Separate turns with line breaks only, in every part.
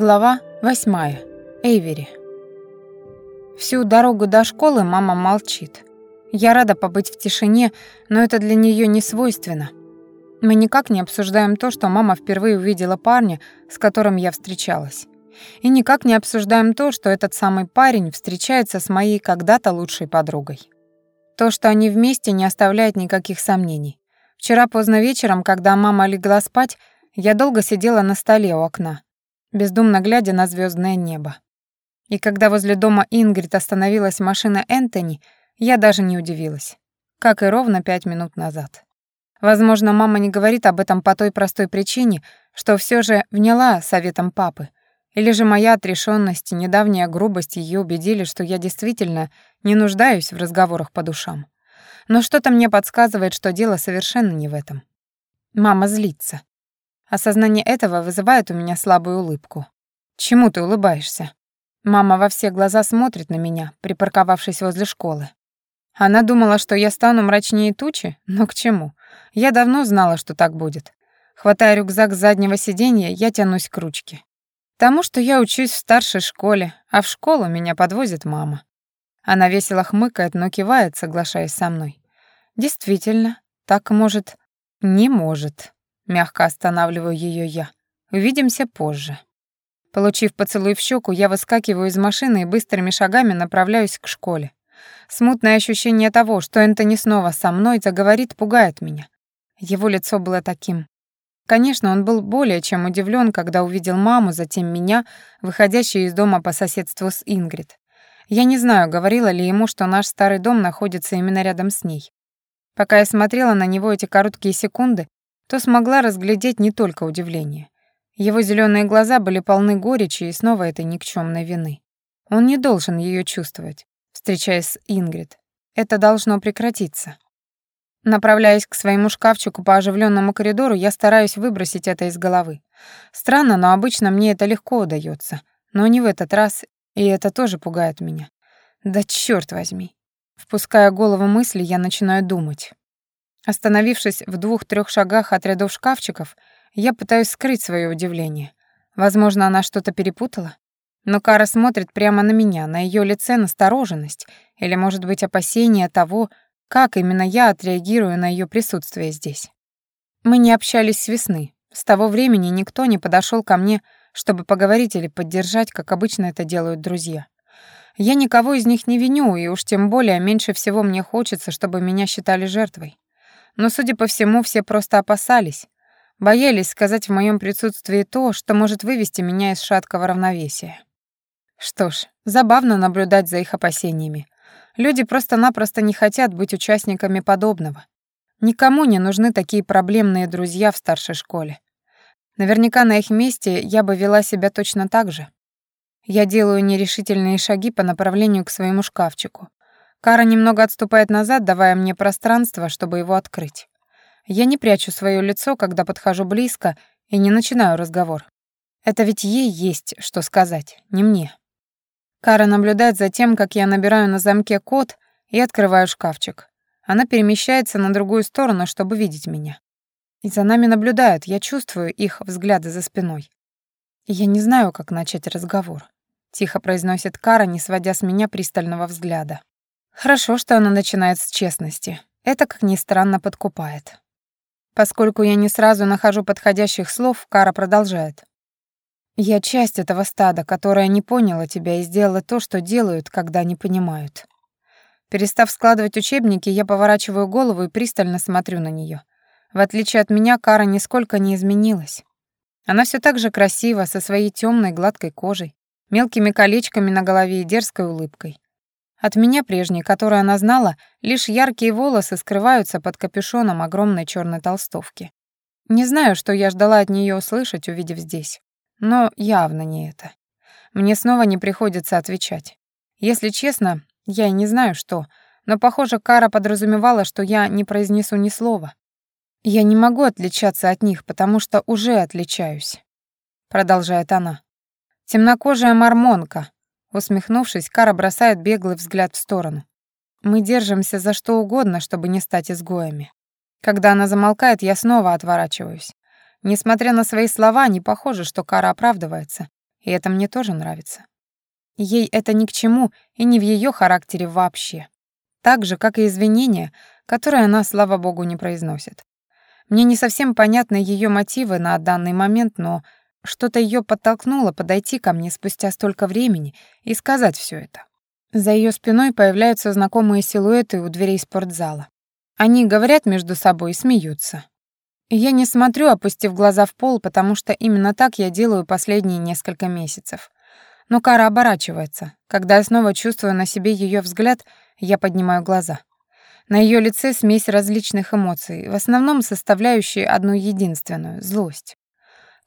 Глава восьмая. Эйвери. Всю дорогу до школы мама молчит. Я рада побыть в тишине, но это для нее не свойственно. Мы никак не обсуждаем то, что мама впервые увидела парня, с которым я встречалась. И никак не обсуждаем то, что этот самый парень встречается с моей когда-то лучшей подругой. То, что они вместе, не оставляет никаких сомнений. Вчера поздно вечером, когда мама легла спать, я долго сидела на столе у окна, бездумно глядя на звездное небо. И когда возле дома Ингрид остановилась машина Энтони, я даже не удивилась. Как и ровно пять минут назад. Возможно, мама не говорит об этом по той простой причине, что все же вняла советом папы. Или же моя отрешенность и недавняя грубость ее убедили, что я действительно не нуждаюсь в разговорах по душам. Но что-то мне подсказывает, что дело совершенно не в этом. Мама злится. Осознание этого вызывает у меня слабую улыбку. «Чему ты улыбаешься?» Мама во все глаза смотрит на меня, припарковавшись возле школы. Она думала, что я стану мрачнее тучи, но к чему? Я давно знала, что так будет. Хватая рюкзак с заднего сиденья, я тянусь к ручке. Тому, что я учусь в старшей школе, а в школу меня подвозит мама. Она весело хмыкает, но кивает, соглашаясь со мной. Действительно, так может... Не может. Мягко останавливаю ее я. Увидимся позже. Получив поцелуй в щеку, я выскакиваю из машины и быстрыми шагами направляюсь к школе. Смутное ощущение того, что Энтони снова со мной заговорит, пугает меня. Его лицо было таким. Конечно, он был более чем удивлен, когда увидел маму, затем меня, выходящую из дома по соседству с Ингрид. Я не знаю, говорила ли ему, что наш старый дом находится именно рядом с ней. Пока я смотрела на него эти короткие секунды, то смогла разглядеть не только удивление. Его зеленые глаза были полны горечи и снова этой никчемной вины. Он не должен ее чувствовать, встречаясь с Ингрид. Это должно прекратиться. Направляясь к своему шкафчику по оживленному коридору, я стараюсь выбросить это из головы. Странно, но обычно мне это легко удается, но не в этот раз, и это тоже пугает меня. Да черт возьми. Впуская голову мысли, я начинаю думать. Остановившись в двух-трех шагах от рядов шкафчиков, я пытаюсь скрыть свое удивление. Возможно, она что-то перепутала? Но Кара смотрит прямо на меня, на ее лице настороженность или, может быть, опасение того, как именно я отреагирую на ее присутствие здесь. Мы не общались с весны. С того времени никто не подошел ко мне, чтобы поговорить или поддержать, как обычно это делают друзья. Я никого из них не виню, и уж тем более меньше всего мне хочется, чтобы меня считали жертвой. Но, судя по всему, все просто опасались, боялись сказать в моем присутствии то, что может вывести меня из шаткого равновесия. Что ж, забавно наблюдать за их опасениями. Люди просто-напросто не хотят быть участниками подобного. Никому не нужны такие проблемные друзья в старшей школе. Наверняка на их месте я бы вела себя точно так же. Я делаю нерешительные шаги по направлению к своему шкафчику. Кара немного отступает назад, давая мне пространство, чтобы его открыть. Я не прячу свое лицо, когда подхожу близко и не начинаю разговор. Это ведь ей есть что сказать, не мне. Кара наблюдает за тем, как я набираю на замке код и открываю шкафчик. Она перемещается на другую сторону, чтобы видеть меня. И за нами наблюдают, я чувствую их взгляды за спиной. я не знаю, как начать разговор. Тихо произносит Кара, не сводя с меня пристального взгляда. Хорошо, что она начинает с честности. Это, как ни странно, подкупает. Поскольку я не сразу нахожу подходящих слов, Кара продолжает. «Я часть этого стада, которая не поняла тебя и сделала то, что делают, когда не понимают». Перестав складывать учебники, я поворачиваю голову и пристально смотрю на нее. В отличие от меня, Кара нисколько не изменилась. Она все так же красива, со своей темной гладкой кожей, мелкими колечками на голове и дерзкой улыбкой. От меня прежней, которую она знала, лишь яркие волосы скрываются под капюшоном огромной черной толстовки. Не знаю, что я ждала от нее услышать, увидев здесь. Но явно не это. Мне снова не приходится отвечать. Если честно, я и не знаю, что, но, похоже, Кара подразумевала, что я не произнесу ни слова. Я не могу отличаться от них, потому что уже отличаюсь. Продолжает она. Темнокожая мормонка, Усмехнувшись, Кара бросает беглый взгляд в сторону. Мы держимся за что угодно, чтобы не стать изгоями. Когда она замолкает, я снова отворачиваюсь. Несмотря на свои слова, не похоже, что Кара оправдывается. и это мне тоже нравится. Ей это ни к чему и не в ее характере вообще. Так же, как и извинения, которые она, слава богу, не произносит. Мне не совсем понятны ее мотивы на данный момент, но что-то ее подтолкнуло подойти ко мне спустя столько времени и сказать все это. За ее спиной появляются знакомые силуэты у дверей спортзала. Они говорят между собой и смеются. Я не смотрю, опустив глаза в пол, потому что именно так я делаю последние несколько месяцев. Но Кара оборачивается. Когда я снова чувствую на себе ее взгляд, я поднимаю глаза. На ее лице смесь различных эмоций, в основном составляющие одну единственную — злость.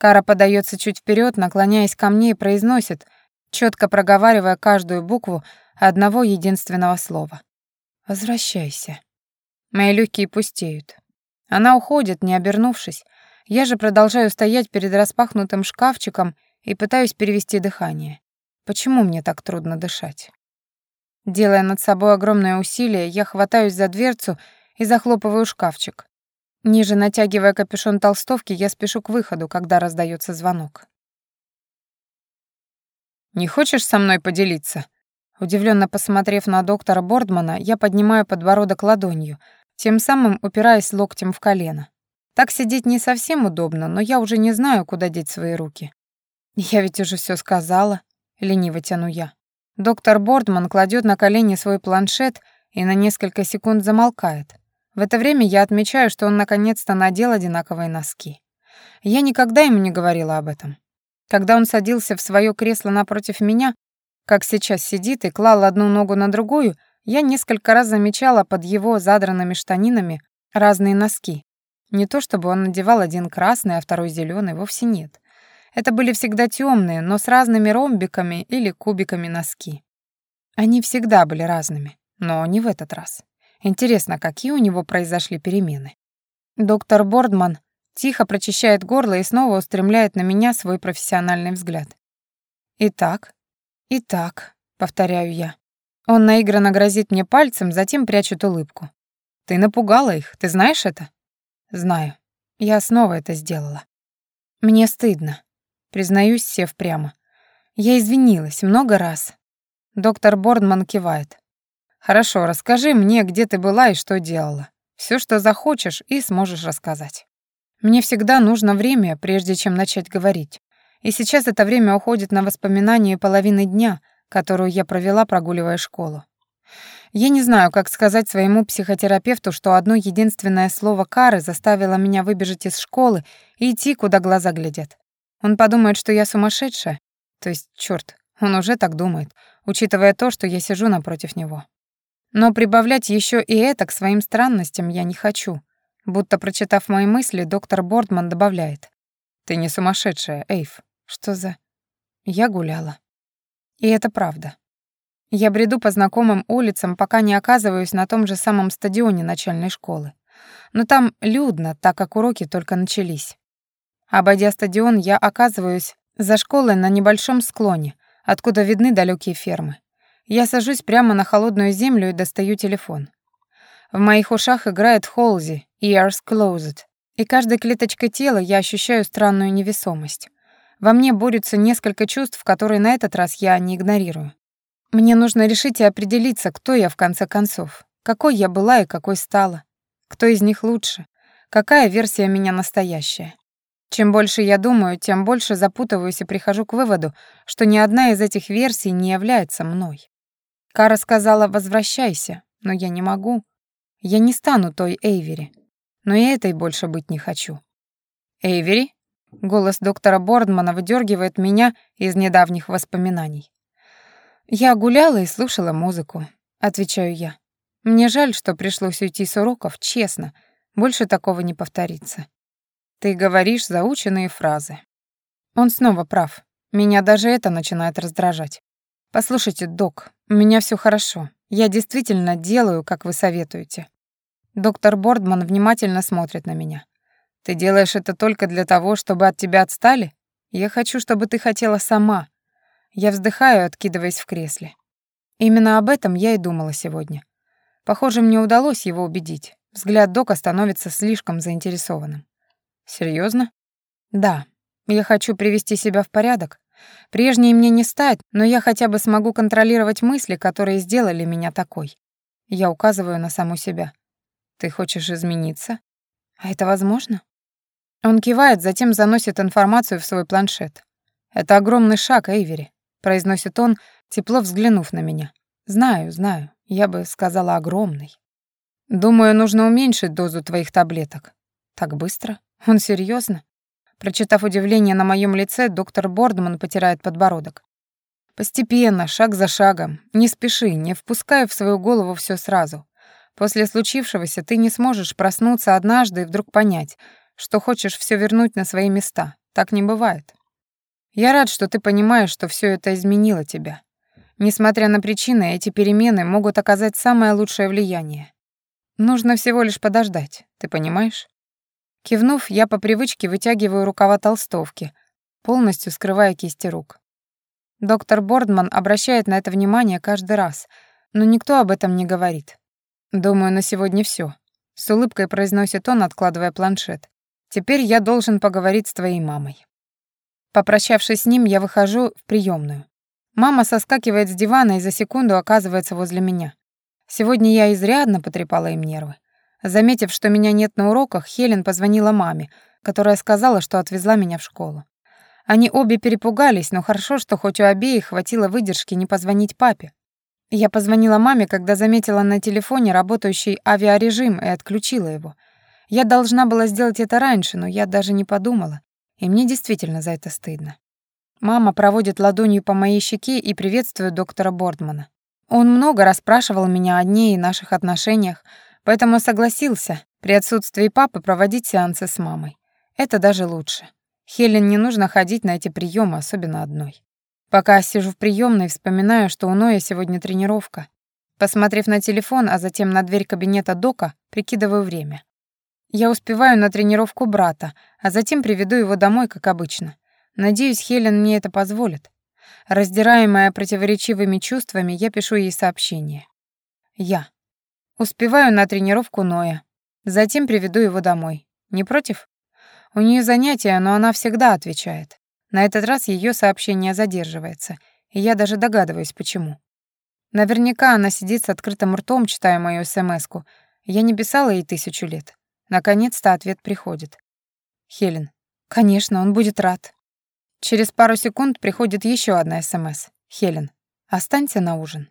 Кара подается чуть вперед, наклоняясь ко мне и произносит, четко проговаривая каждую букву одного единственного слова. «Возвращайся». Мои легкие пустеют. Она уходит, не обернувшись. Я же продолжаю стоять перед распахнутым шкафчиком и пытаюсь перевести дыхание. Почему мне так трудно дышать? Делая над собой огромное усилие, я хватаюсь за дверцу и захлопываю шкафчик. Ниже натягивая капюшон толстовки, я спешу к выходу, когда раздается звонок. «Не хочешь со мной поделиться?» Удивленно посмотрев на доктора Бордмана, я поднимаю подбородок ладонью — тем самым упираясь локтем в колено. Так сидеть не совсем удобно, но я уже не знаю, куда деть свои руки. Я ведь уже все сказала, лениво тяну я. Доктор Бордман кладет на колени свой планшет и на несколько секунд замолкает. В это время я отмечаю, что он наконец-то надел одинаковые носки. Я никогда ему не говорила об этом. Когда он садился в свое кресло напротив меня, как сейчас сидит и клал одну ногу на другую, я несколько раз замечала под его задранными штанинами разные носки. Не то чтобы он надевал один красный, а второй зеленый, вовсе нет. Это были всегда темные, но с разными ромбиками или кубиками носки. Они всегда были разными, но не в этот раз. Интересно, какие у него произошли перемены? Доктор Бордман тихо прочищает горло и снова устремляет на меня свой профессиональный взгляд. «Итак, итак», — повторяю я. Он наигранно грозит мне пальцем, затем прячет улыбку. «Ты напугала их, ты знаешь это?» «Знаю. Я снова это сделала. Мне стыдно. Признаюсь, сев прямо. Я извинилась много раз». Доктор Бордман кивает. «Хорошо, расскажи мне, где ты была и что делала. Все, что захочешь, и сможешь рассказать. Мне всегда нужно время, прежде чем начать говорить. И сейчас это время уходит на воспоминания половины дня, которую я провела, прогуливая школу. Я не знаю, как сказать своему психотерапевту, что одно единственное слово кары заставило меня выбежать из школы и идти, куда глаза глядят. Он подумает, что я сумасшедшая. То есть, чёрт, он уже так думает, учитывая то, что я сижу напротив него. Но прибавлять еще и это к своим странностям я не хочу. Будто прочитав мои мысли, доктор Бордман добавляет. «Ты не сумасшедшая, Эйв. Что за...» Я гуляла. И это правда. Я бреду по знакомым улицам, пока не оказываюсь на том же самом стадионе начальной школы. Но там людно, так как уроки только начались. Обойдя стадион, я оказываюсь за школой на небольшом склоне, откуда видны далекие фермы. Я сажусь прямо на холодную землю и достаю телефон. В моих ушах играет Холзи, Ears Closed, и каждой клеточкой тела я ощущаю странную невесомость. Во мне борются несколько чувств, которые на этот раз я не игнорирую. Мне нужно решить и определиться, кто я в конце концов. Какой я была и какой стала. Кто из них лучше. Какая версия меня настоящая. Чем больше я думаю, тем больше запутываюсь и прихожу к выводу, что ни одна из этих версий не является мной. Кара сказала «возвращайся», но я не могу. Я не стану той Эйвери. Но и этой больше быть не хочу. «Эйвери?» Голос доктора Бордмана выдергивает меня из недавних воспоминаний. «Я гуляла и слушала музыку», — отвечаю я. «Мне жаль, что пришлось уйти с уроков, честно. Больше такого не повторится». «Ты говоришь заученные фразы». Он снова прав. Меня даже это начинает раздражать. «Послушайте, док, у меня все хорошо. Я действительно делаю, как вы советуете». Доктор Бордман внимательно смотрит на меня. Ты делаешь это только для того, чтобы от тебя отстали? Я хочу, чтобы ты хотела сама. Я вздыхаю, откидываясь в кресле. Именно об этом я и думала сегодня. Похоже, мне удалось его убедить. Взгляд Дока становится слишком заинтересованным. Серьезно? Да. Я хочу привести себя в порядок. Прежней мне не стать, но я хотя бы смогу контролировать мысли, которые сделали меня такой. Я указываю на саму себя. Ты хочешь измениться? А это возможно? Он кивает, затем заносит информацию в свой планшет. Это огромный шаг, Эйвери, произносит он, тепло взглянув на меня. Знаю, знаю. Я бы сказала огромный. Думаю, нужно уменьшить дозу твоих таблеток. Так быстро? Он серьезно? Прочитав удивление на моем лице, доктор Бордман потирает подбородок. Постепенно, шаг за шагом. Не спеши, не впускай в свою голову все сразу. После случившегося ты не сможешь проснуться однажды и вдруг понять, что хочешь все вернуть на свои места. Так не бывает. Я рад, что ты понимаешь, что все это изменило тебя. Несмотря на причины, эти перемены могут оказать самое лучшее влияние. Нужно всего лишь подождать, ты понимаешь? Кивнув, я по привычке вытягиваю рукава толстовки, полностью скрывая кисти рук. Доктор Бордман обращает на это внимание каждый раз, но никто об этом не говорит. «Думаю, на сегодня все. с улыбкой произносит он, откладывая планшет. «Теперь я должен поговорить с твоей мамой». Попрощавшись с ним, я выхожу в приемную. Мама соскакивает с дивана и за секунду оказывается возле меня. Сегодня я изрядно потрепала им нервы. Заметив, что меня нет на уроках, Хелен позвонила маме, которая сказала, что отвезла меня в школу. Они обе перепугались, но хорошо, что хоть у обеих хватило выдержки не позвонить папе. Я позвонила маме, когда заметила на телефоне работающий авиарежим и отключила его. Я должна была сделать это раньше, но я даже не подумала, и мне действительно за это стыдно. Мама проводит ладонью по моей щеке и приветствует доктора Бордмана. Он много расспрашивал меня о ней и наших отношениях, Поэтому согласился при отсутствии папы проводить сеансы с мамой. Это даже лучше. Хелен не нужно ходить на эти приемы, особенно одной. Пока сижу в приемной, вспоминаю, что у Ноя сегодня тренировка. Посмотрев на телефон, а затем на дверь кабинета Дока, прикидываю время. Я успеваю на тренировку брата, а затем приведу его домой, как обычно. Надеюсь, Хелен мне это позволит. Раздираемая противоречивыми чувствами, я пишу ей сообщение. Я. Успеваю на тренировку Ноя. Затем приведу его домой. Не против? У нее занятия, но она всегда отвечает. На этот раз ее сообщение задерживается, и я даже догадываюсь, почему. Наверняка она сидит с открытым ртом, читая мою СМСку. Я не писала ей тысячу лет. Наконец-то ответ приходит. Хелен. Конечно, он будет рад. Через пару секунд приходит еще одна СМС. Хелен. Останься на ужин.